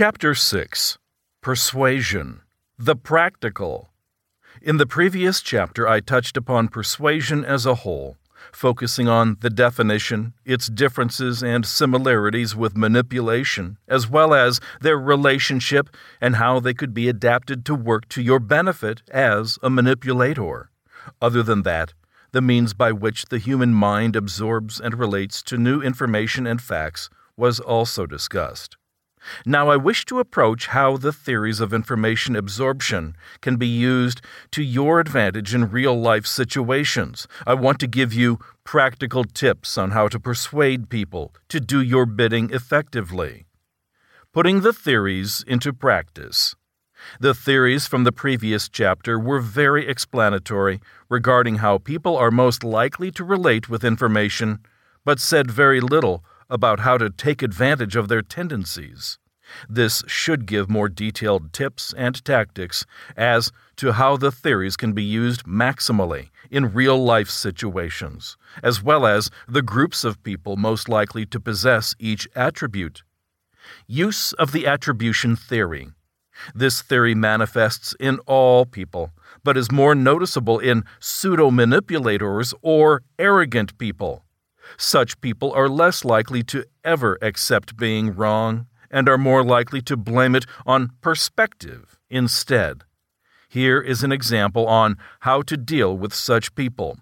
Chapter 6 Persuasion The Practical. In the previous chapter, I touched upon persuasion as a whole, focusing on the definition, its differences and similarities with manipulation, as well as their relationship and how they could be adapted to work to your benefit as a manipulator. Other than that, the means by which the human mind absorbs and relates to new information and facts was also discussed. Now, I wish to approach how the theories of information absorption can be used to your advantage in real life situations. I want to give you practical tips on how to persuade people to do your bidding effectively. Putting the theories into practice. The theories from the previous chapter were very explanatory regarding how people are most likely to relate with information, but said very little about how to take advantage of their tendencies. This should give more detailed tips and tactics as to how the theories can be used maximally in real life situations, as well as the groups of people most likely to possess each attribute. Use of the attribution theory. This theory manifests in all people, but is more noticeable in pseudo manipulators or arrogant people. Such people are less likely to ever accept being wrong and are more likely to blame it on perspective instead. Here is an example on how to deal with such people.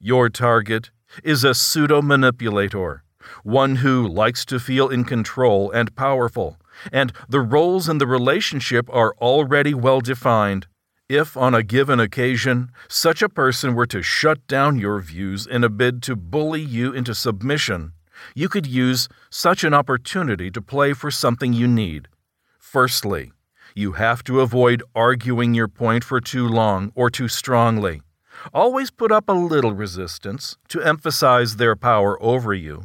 Your target is a pseudo manipulator, one who likes to feel in control and powerful, and the roles in the relationship are already well defined. If, on a given occasion, such a person were to shut down your views in a bid to bully you into submission, you could use such an opportunity to play for something you need. Firstly, you have to avoid arguing your point for too long or too strongly. Always put up a little resistance to emphasize their power over you.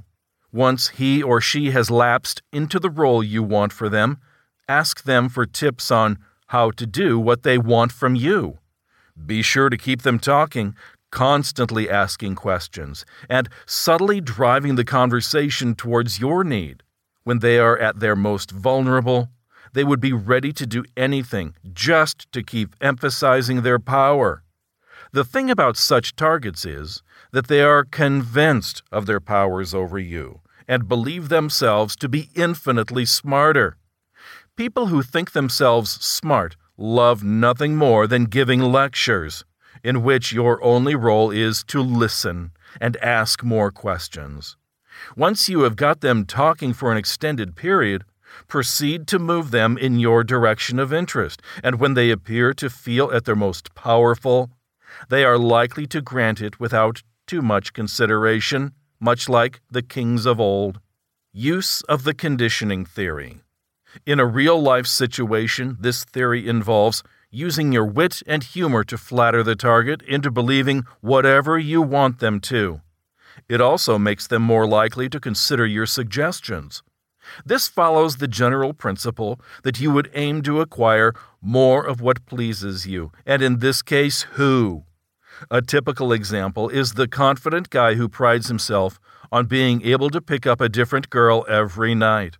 Once he or she has lapsed into the role you want for them, ask them for tips on how to do what they want from you. Be sure to keep them talking, constantly asking questions, and subtly driving the conversation towards your need. When they are at their most vulnerable, they would be ready to do anything just to keep emphasizing their power. The thing about such targets is that they are convinced of their powers over you and believe themselves to be infinitely smarter. People who think themselves smart love nothing more than giving lectures, in which your only role is to listen and ask more questions. Once you have got them talking for an extended period, proceed to move them in your direction of interest, and when they appear to feel at their most powerful, they are likely to grant it without too much consideration, much like the kings of old. Use of the conditioning theory. In a real life situation, this theory involves using your wit and humor to flatter the target into believing whatever you want them to. It also makes them more likely to consider your suggestions. This follows the general principle that you would aim to acquire more of what pleases you, and in this case, who. A typical example is the confident guy who prides himself on being able to pick up a different girl every night.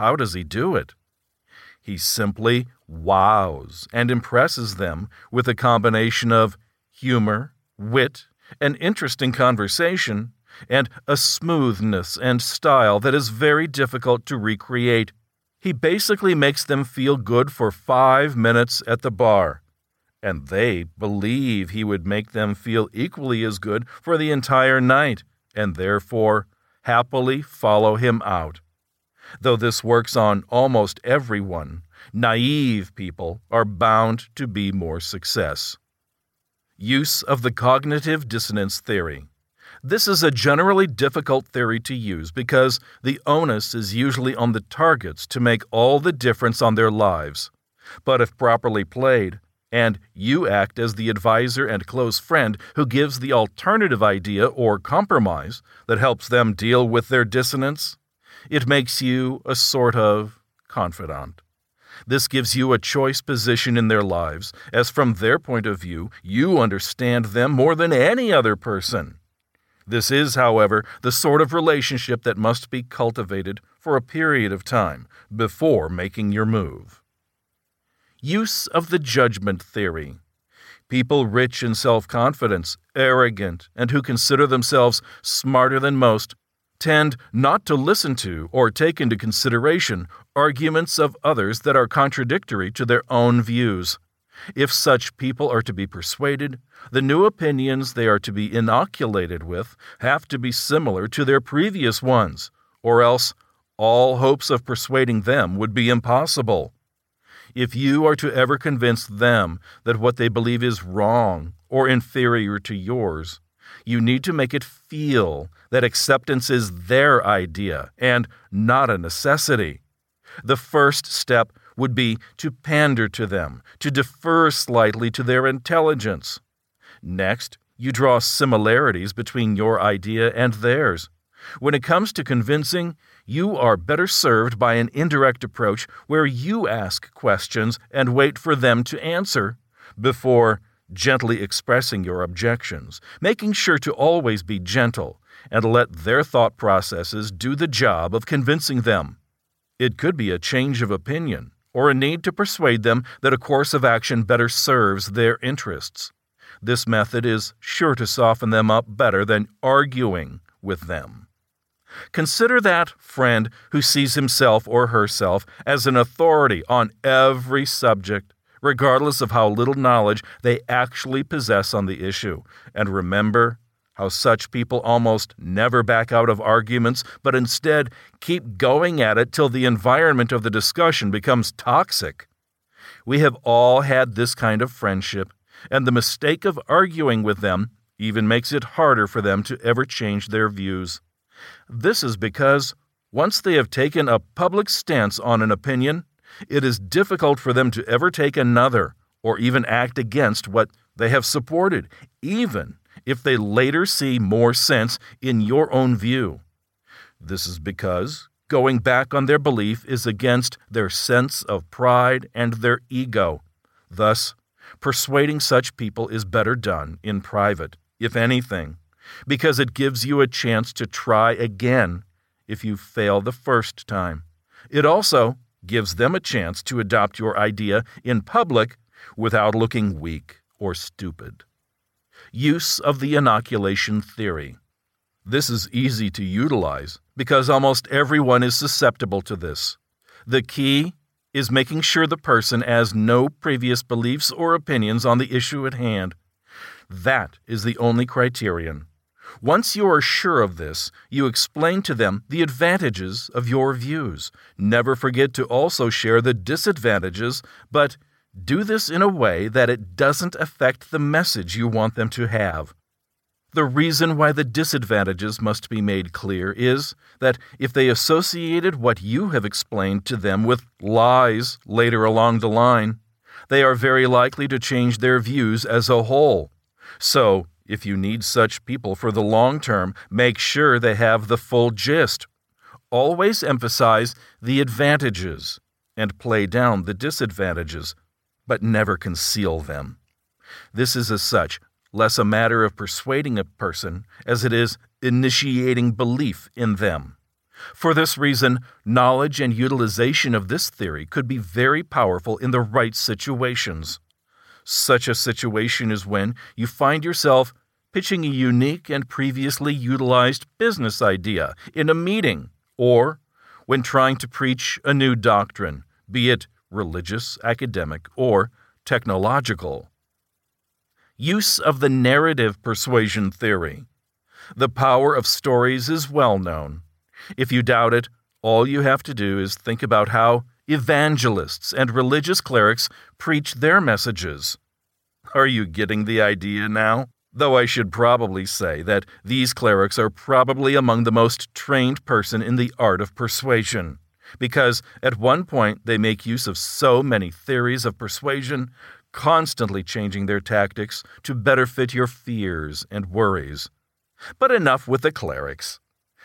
How does he do it? He simply wows and impresses them with a combination of humor, wit, an interesting conversation, and a smoothness and style that is very difficult to recreate. He basically makes them feel good for five minutes at the bar, and they believe he would make them feel equally as good for the entire night, and therefore happily follow him out. Though this works on almost everyone, naive people are bound to be more success. Use of the cognitive dissonance theory. This is a generally difficult theory to use because the onus is usually on the targets to make all the difference on their lives. But if properly played, and you act as the advisor and close friend who gives the alternative idea or compromise that helps them deal with their dissonance, it makes you a sort of confidant. This gives you a choice position in their lives, as from their point of view, you understand them more than any other person. This is, however, the sort of relationship that must be cultivated for a period of time before making your move. Use of the judgment theory. People rich in self confidence, arrogant, and who consider themselves smarter than most tend not to listen to or take into consideration arguments of others that are contradictory to their own views. If such people are to be persuaded, the new opinions they are to be inoculated with have to be similar to their previous ones, or else all hopes of persuading them would be impossible. If you are to ever convince them that what they believe is wrong or inferior to yours, you need to make it feel that acceptance is their idea and not a necessity. The first step would be to pander to them, to defer slightly to their intelligence. Next, you draw similarities between your idea and theirs. When it comes to convincing, you are better served by an indirect approach where you ask questions and wait for them to answer before gently expressing your objections, making sure to always be gentle and let their thought processes do the job of convincing them. It could be a change of opinion or a need to persuade them that a course of action better serves their interests. This method is sure to soften them up better than arguing with them. Consider that friend who sees himself or herself as an authority on every subject regardless of how little knowledge they actually possess on the issue. And remember how such people almost never back out of arguments, but instead keep going at it till the environment of the discussion becomes toxic. We have all had this kind of friendship, and the mistake of arguing with them even makes it harder for them to ever change their views. This is because once they have taken a public stance on an opinion, it is difficult for them to ever take another or even act against what they have supported, even if they later see more sense in your own view. This is because going back on their belief is against their sense of pride and their ego. Thus, persuading such people is better done in private, if anything, because it gives you a chance to try again if you fail the first time. It also gives them a chance to adopt your idea in public without looking weak or stupid. Use of the inoculation theory. This is easy to utilize because almost everyone is susceptible to this. The key is making sure the person has no previous beliefs or opinions on the issue at hand. That is the only criterion. Once you are sure of this, you explain to them the advantages of your views. Never forget to also share the disadvantages, but do this in a way that it doesn't affect the message you want them to have. The reason why the disadvantages must be made clear is that if they associated what you have explained to them with lies later along the line, they are very likely to change their views as a whole. So, if you need such people for the long term, make sure they have the full gist. Always emphasize the advantages and play down the disadvantages, but never conceal them. This is, as such, less a matter of persuading a person as it is initiating belief in them. For this reason, knowledge and utilization of this theory could be very powerful in the right situations. Such a situation is when you find yourself pitching a unique and previously utilized business idea in a meeting, or when trying to preach a new doctrine, be it religious, academic, or technological. Use of the narrative persuasion theory. The power of stories is well known. If you doubt it, all you have to do is think about how evangelists and religious clerics preach their messages. Are you getting the idea now? Though I should probably say that these clerics are probably among the most trained person in the art of persuasion, because at one point they make use of so many theories of persuasion, constantly changing their tactics to better fit your fears and worries. But enough with the clerics.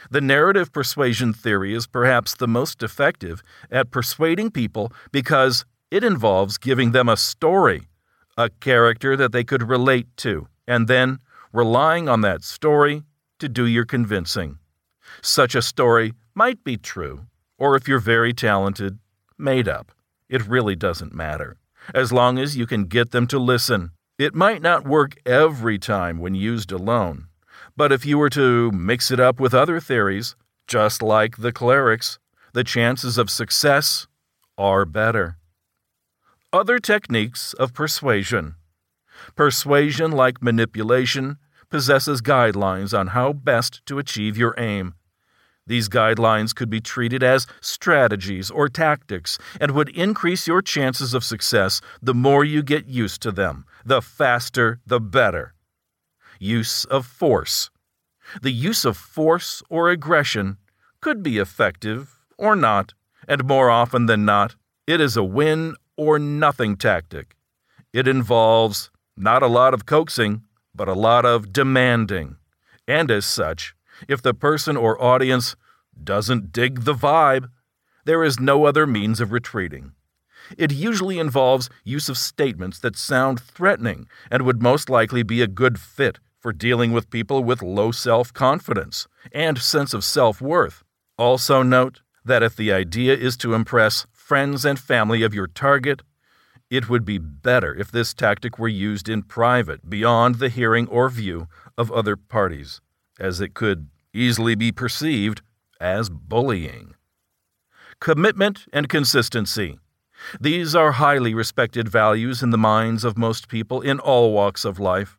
The narrative persuasion theory is perhaps the most effective at persuading people because it involves giving them a story, a character that they could relate to and then relying on that story to do your convincing. Such a story might be true, or if you're very talented, made up. It really doesn't matter. As long as you can get them to listen. It might not work every time when used alone, but if you were to mix it up with other theories, just like the clerics, the chances of success are better. Other techniques of persuasion. Persuasion, like manipulation, possesses guidelines on how best to achieve your aim. These guidelines could be treated as strategies or tactics and would increase your chances of success the more you get used to them. The faster, the better. Use of force. The use of force or aggression could be effective or not, and more often than not, it is a win or nothing tactic. It involves not a lot of coaxing, but a lot of demanding. And as such, if the person or audience doesn't dig the vibe, there is no other means of retreating. It usually involves use of statements that sound threatening and would most likely be a good fit for dealing with people with low self confidence and sense of self worth. Also, note that if the idea is to impress friends and family of your target, it would be better if this tactic were used in private beyond the hearing or view of other parties, as it could easily be perceived as bullying. Commitment and consistency. These are highly respected values in the minds of most people in all walks of life.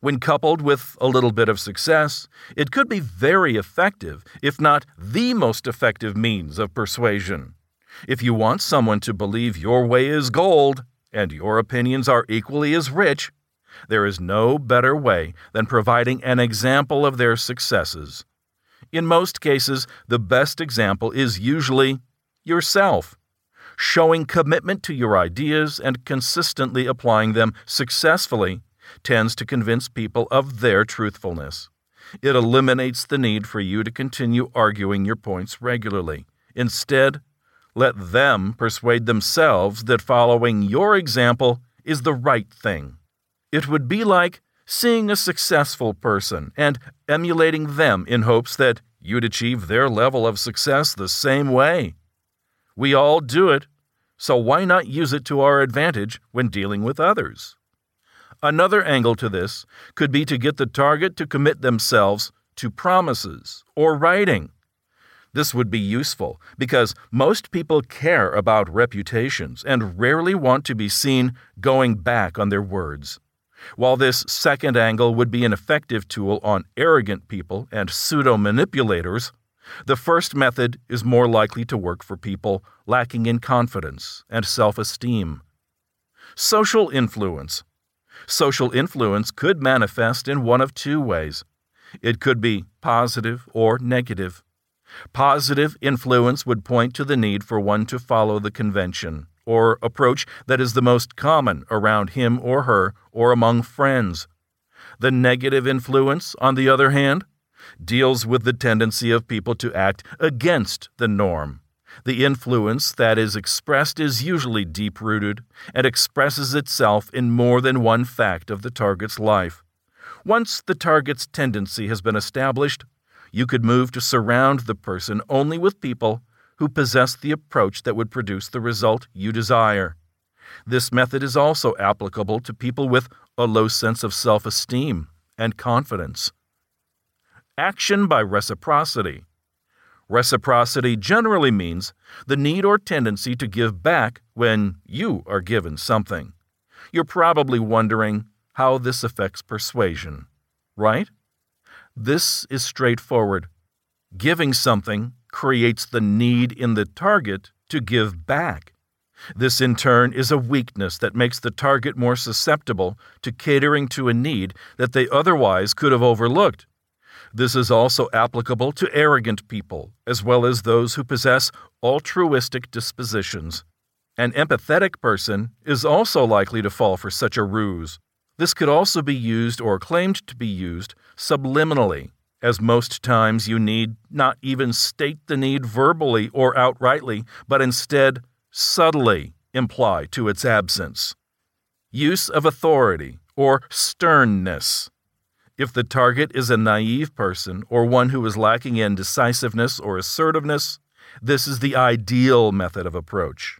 When coupled with a little bit of success, it could be very effective, if not the most effective means of persuasion. If you want someone to believe your way is gold and your opinions are equally as rich, there is no better way than providing an example of their successes. In most cases, the best example is usually yourself. Showing commitment to your ideas and consistently applying them successfully tends to convince people of their truthfulness. It eliminates the need for you to continue arguing your points regularly. Instead, let them persuade themselves that following your example is the right thing. It would be like seeing a successful person and emulating them in hopes that you'd achieve their level of success the same way. We all do it, so why not use it to our advantage when dealing with others? Another angle to this could be to get the target to commit themselves to promises or writing. This would be useful because most people care about reputations and rarely want to be seen going back on their words. While this second angle would be an effective tool on arrogant people and pseudo manipulators, the first method is more likely to work for people lacking in confidence and self esteem. Social influence. Social influence could manifest in one of two ways. It could be positive or negative. Positive influence would point to the need for one to follow the convention or approach that is the most common around him or her or among friends. The negative influence, on the other hand, deals with the tendency of people to act against the norm. The influence that is expressed is usually deep rooted and expresses itself in more than one fact of the target's life. Once the target's tendency has been established, you could move to surround the person only with people who possess the approach that would produce the result you desire. This method is also applicable to people with a low sense of self esteem and confidence. Action by reciprocity. Reciprocity generally means the need or tendency to give back when you are given something. You're probably wondering how this affects persuasion, right? This is straightforward. Giving something creates the need in the target to give back. This, in turn, is a weakness that makes the target more susceptible to catering to a need that they otherwise could have overlooked. This is also applicable to arrogant people, as well as those who possess altruistic dispositions. An empathetic person is also likely to fall for such a ruse. This could also be used or claimed to be used subliminally, as most times you need not even state the need verbally or outrightly, but instead subtly imply to its absence. Use of authority or sternness. If the target is a naive person or one who is lacking in decisiveness or assertiveness, This is the ideal method of approach.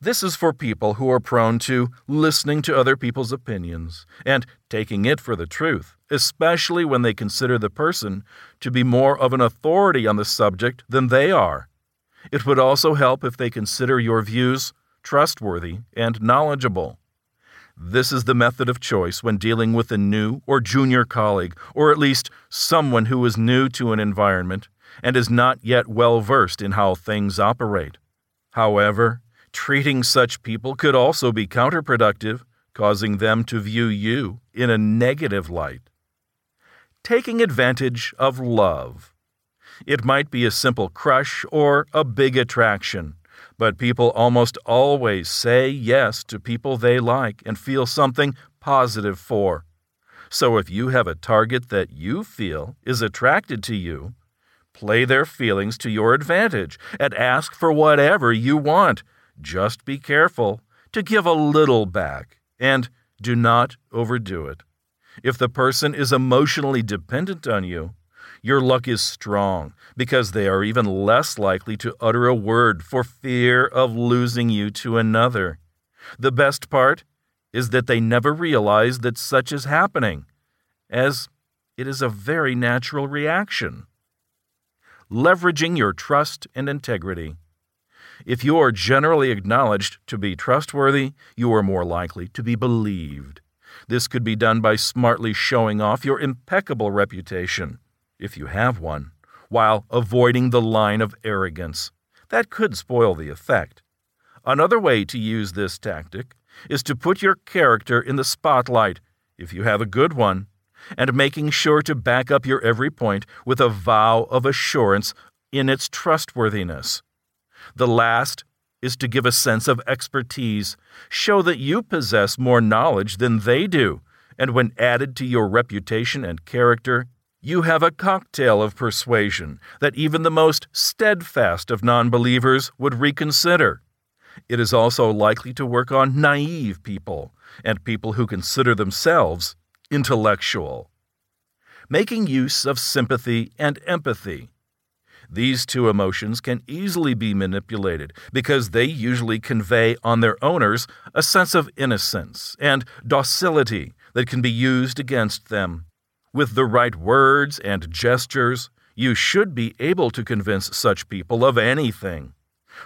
This is for people who are prone to listening to other people's opinions and taking it for the truth, especially when they consider the person to be more of an authority on the subject than they are. It would also help if they consider your views trustworthy and knowledgeable. This is the method of choice when dealing with a new or junior colleague, or at least someone who is new to an environment and is not yet well versed in how things operate. However, treating such people could also be counterproductive, causing them to view you in a negative light. Taking advantage of love. It might be a simple crush or a big attraction, but people almost always say yes to people they like and feel something positive for. So if you have a target that you feel is attracted to you, Play their feelings to your advantage and ask for whatever you want. Just be careful to give a little back and do not overdo it. If the person is emotionally dependent on you, your luck is strong because they are even less likely to utter a word for fear of losing you to another. The best part is that they never realize that such is happening, as it is a very natural reaction leveraging your trust and integrity. If you are generally acknowledged to be trustworthy, you are more likely to be believed. This could be done by smartly showing off your impeccable reputation, if you have one, while avoiding the line of arrogance. That could spoil the effect. Another way to use this tactic is to put your character in the spotlight, if you have a good one, and making sure to back up your every point with a vow of assurance in its trustworthiness. The last is to give a sense of expertise, show that you possess more knowledge than they do, and when added to your reputation and character, you have a cocktail of persuasion that even the most steadfast of non believers would reconsider. It is also likely to work on naive people and people who consider themselves intellectual, making use of sympathy and empathy. These two emotions can easily be manipulated because they usually convey on their owners a sense of innocence and docility that can be used against them. With the right words and gestures, you should be able to convince such people of anything.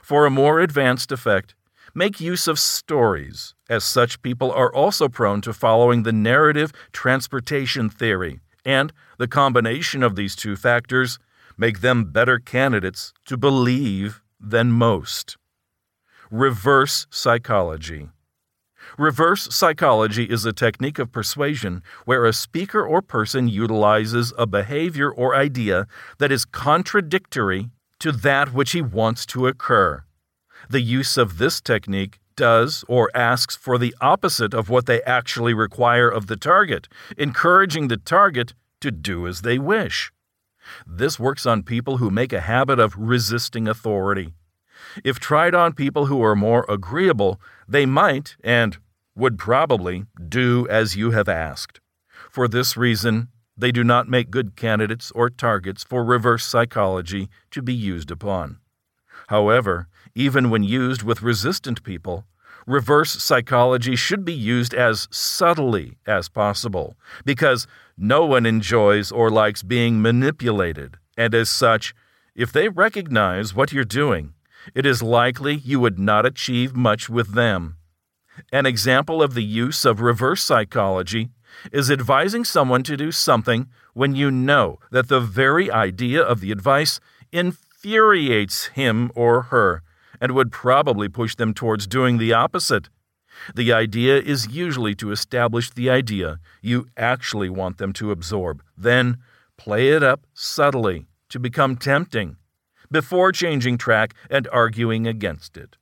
For a more advanced effect, make use of stories, as such people are also prone to following the narrative transportation theory, and the combination of these two factors make them better candidates to believe than most. Reverse psychology. Reverse psychology is a technique of persuasion where a speaker or person utilizes a behavior or idea that is contradictory to that which he wants to occur. The use of this technique does or asks for the opposite of what they actually require of the target, encouraging the target to do as they wish. This works on people who make a habit of resisting authority. If tried on people who are more agreeable, they might, and would probably, do as you have asked. For this reason, they do not make good candidates or targets for reverse psychology to be used upon. However, even when used with resistant people, reverse psychology should be used as subtly as possible because no one enjoys or likes being manipulated, and as such, if they recognize what you're doing, it is likely you would not achieve much with them. An example of the use of reverse psychology is advising someone to do something when you know that the very idea of the advice infuriates him or her and would probably push them towards doing the opposite. The idea is usually to establish the idea you actually want them to absorb, then play it up subtly to become tempting, before changing track and arguing against it.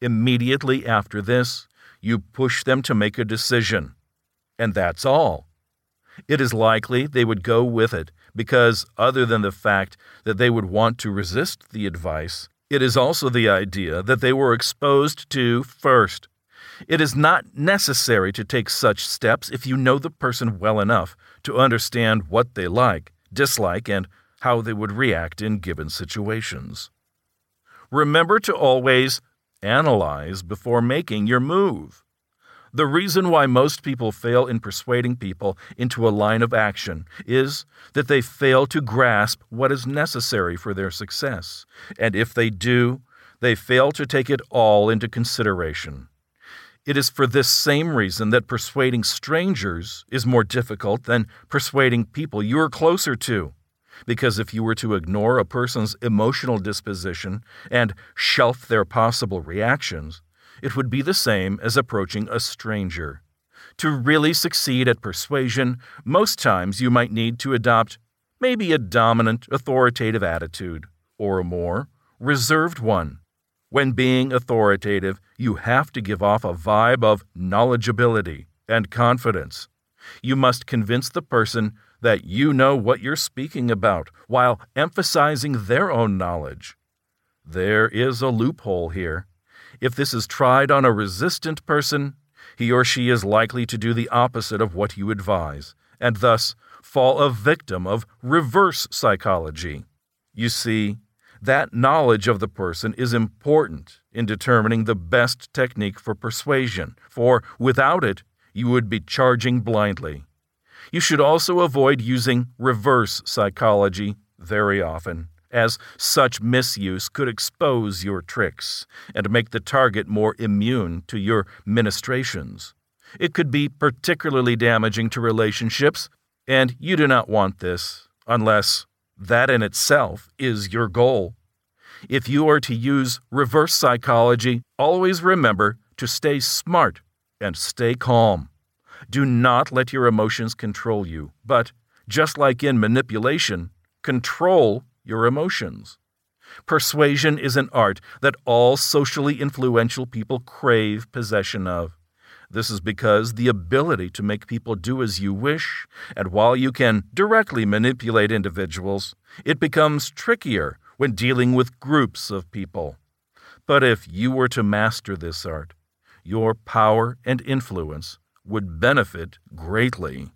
Immediately after this, you push them to make a decision. And that's all. It is likely they would go with it because, other than the fact that they would want to resist the advice, it is also the idea that they were exposed to first. It is not necessary to take such steps if you know the person well enough to understand what they like, dislike, and how they would react in given situations. remember to always analyze before making your move. The reason why most people fail in persuading people into a line of action is that they fail to grasp what is necessary for their success. And if they do, they fail to take it all into consideration. It is for this same reason that persuading strangers is more difficult than persuading people you are closer to. Because if you were to ignore a person's emotional disposition and shelf their possible reactions, it would be the same as approaching a stranger. To really succeed at persuasion, most times you might need to adopt maybe a dominant, authoritative attitude, or a more reserved one. When being authoritative, you have to give off a vibe of knowledgeability and confidence. You must convince the person that you know what you're speaking about while emphasizing their own knowledge. There is a loophole here. If this is tried on a resistant person, he or she is likely to do the opposite of what you advise, and thus fall a victim of reverse psychology. You see, that knowledge of the person is important in determining the best technique for persuasion, for without it, you would be charging blindly. You should also avoid using reverse psychology very often as such misuse could expose your tricks and make the target more immune to your ministrations. It could be particularly damaging to relationships, and you do not want this unless that in itself is your goal. If you are to use reverse psychology, always remember to stay smart and stay calm. Do not let your emotions control you, but, just like in manipulation, control your emotions. Persuasion is an art that all socially influential people crave possession of. This is because the ability to make people do as you wish, and while you can directly manipulate individuals, it becomes trickier when dealing with groups of people. But if you were to master this art, your power and influence would benefit greatly.